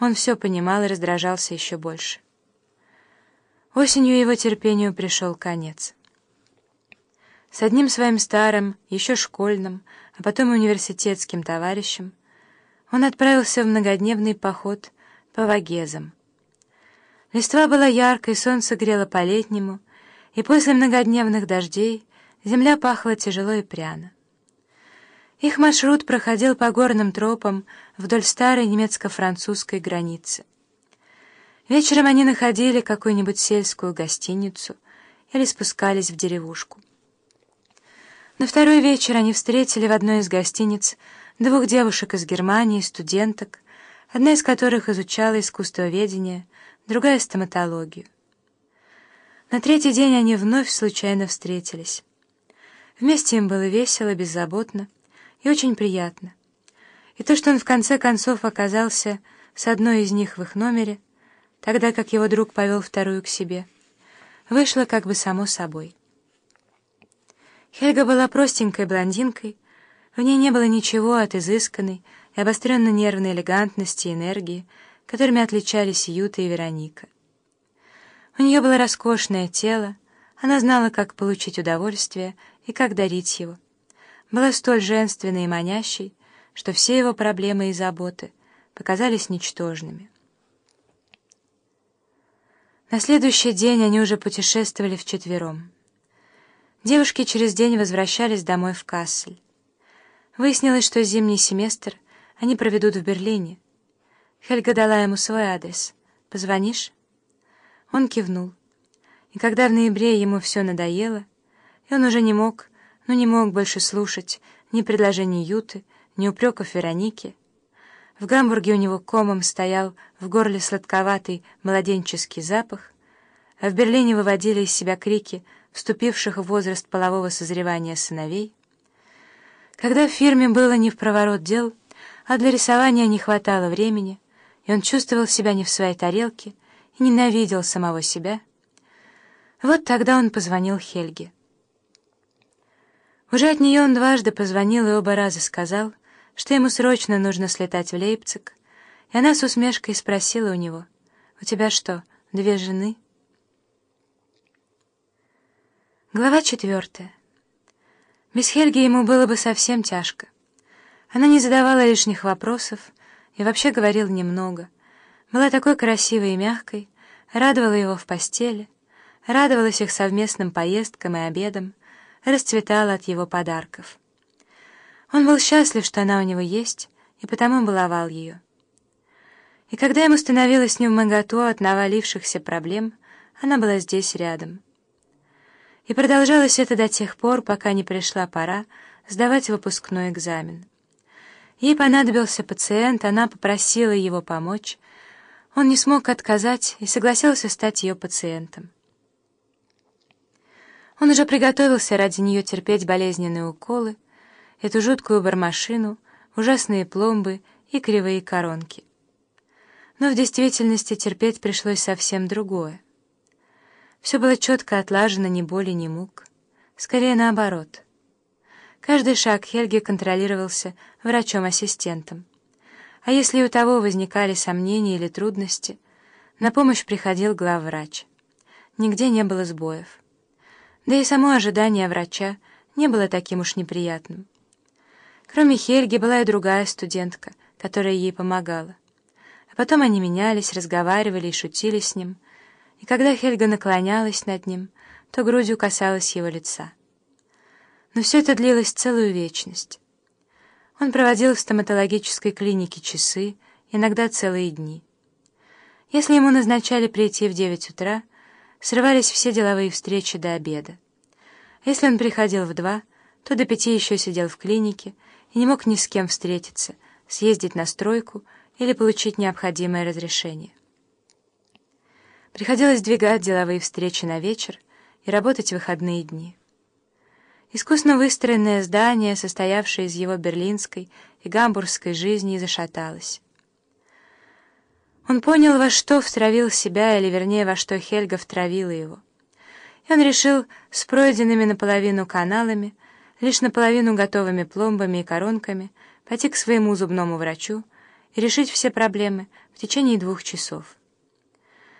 он все понимал и раздражался еще больше. Осенью его терпению пришел конец. С одним своим старым, еще школьным, а потом и университетским товарищем он отправился в многодневный поход по Вагезам. Листва была яркой, солнце грело по-летнему, и после многодневных дождей земля пахла тяжело и пряно. Их маршрут проходил по горным тропам вдоль старой немецко-французской границы. Вечером они находили какую-нибудь сельскую гостиницу или спускались в деревушку. На второй вечер они встретили в одной из гостиниц двух девушек из Германии, студенток, одна из которых изучала искусствоведение, другая — стоматологию. На третий день они вновь случайно встретились. Вместе им было весело, беззаботно, и очень приятно. И то, что он в конце концов оказался с одной из них в их номере, тогда как его друг повел вторую к себе, вышло как бы само собой. Хельга была простенькой блондинкой, в ней не было ничего от изысканной и обостренно-нервной элегантности и энергии, которыми отличались Юта и Вероника. У нее было роскошное тело, она знала, как получить удовольствие и как дарить его — была столь женственной и манящей, что все его проблемы и заботы показались ничтожными. На следующий день они уже путешествовали вчетвером. Девушки через день возвращались домой в Кассель. Выяснилось, что зимний семестр они проведут в Берлине. Хельга дала ему свой адрес. «Позвонишь?» Он кивнул. И когда в ноябре ему все надоело, и он уже не мог но не мог больше слушать ни предложений Юты, ни упреков Вероники. В Гамбурге у него комом стоял в горле сладковатый младенческий запах, а в Берлине выводили из себя крики вступивших в возраст полового созревания сыновей. Когда в фирме было не в проворот дел, а для рисования не хватало времени, и он чувствовал себя не в своей тарелке и ненавидел самого себя, вот тогда он позвонил Хельге. Уже от нее он дважды позвонил и оба раза сказал, что ему срочно нужно слетать в Лейпциг, и она с усмешкой спросила у него, «У тебя что, две жены?» Глава четвертая. Без Хельги ему было бы совсем тяжко. Она не задавала лишних вопросов и вообще говорила немного. Была такой красивой и мягкой, радовала его в постели, радовалась их совместным поездкам и обедам, расцветала от его подарков. Он был счастлив, что она у него есть, и потому баловал ее. И когда ему становилось невмоготу от навалившихся проблем, она была здесь рядом. И продолжалось это до тех пор, пока не пришла пора сдавать выпускной экзамен. Ей понадобился пациент, она попросила его помочь. Он не смог отказать и согласился стать ее пациентом. Он уже приготовился ради нее терпеть болезненные уколы, эту жуткую бармашину, ужасные пломбы и кривые коронки. Но в действительности терпеть пришлось совсем другое. Все было четко отлажено, ни боли, ни мук. Скорее наоборот. Каждый шаг Хельги контролировался врачом-ассистентом. А если у того возникали сомнения или трудности, на помощь приходил главврач. Нигде не было сбоев. Да и само ожидание врача не было таким уж неприятным. Кроме Хельги была и другая студентка, которая ей помогала. А потом они менялись, разговаривали и шутили с ним, и когда Хельга наклонялась над ним, то грудью касалась его лица. Но все это длилось целую вечность. Он проводил в стоматологической клинике часы, иногда целые дни. Если ему назначали прийти в девять утра, срывались все деловые встречи до обеда. Если он приходил в два, то до пяти еще сидел в клинике и не мог ни с кем встретиться, съездить на стройку или получить необходимое разрешение. Приходилось двигать деловые встречи на вечер и работать в выходные дни. Искусно выстроенное здание, состоявшее из его берлинской и гамбургской жизни, зашаталось. Он понял, во что втравил себя, или вернее, во что Хельга втравила его. И он решил с пройденными наполовину каналами, лишь наполовину готовыми пломбами и коронками, пойти к своему зубному врачу и решить все проблемы в течение двух часов.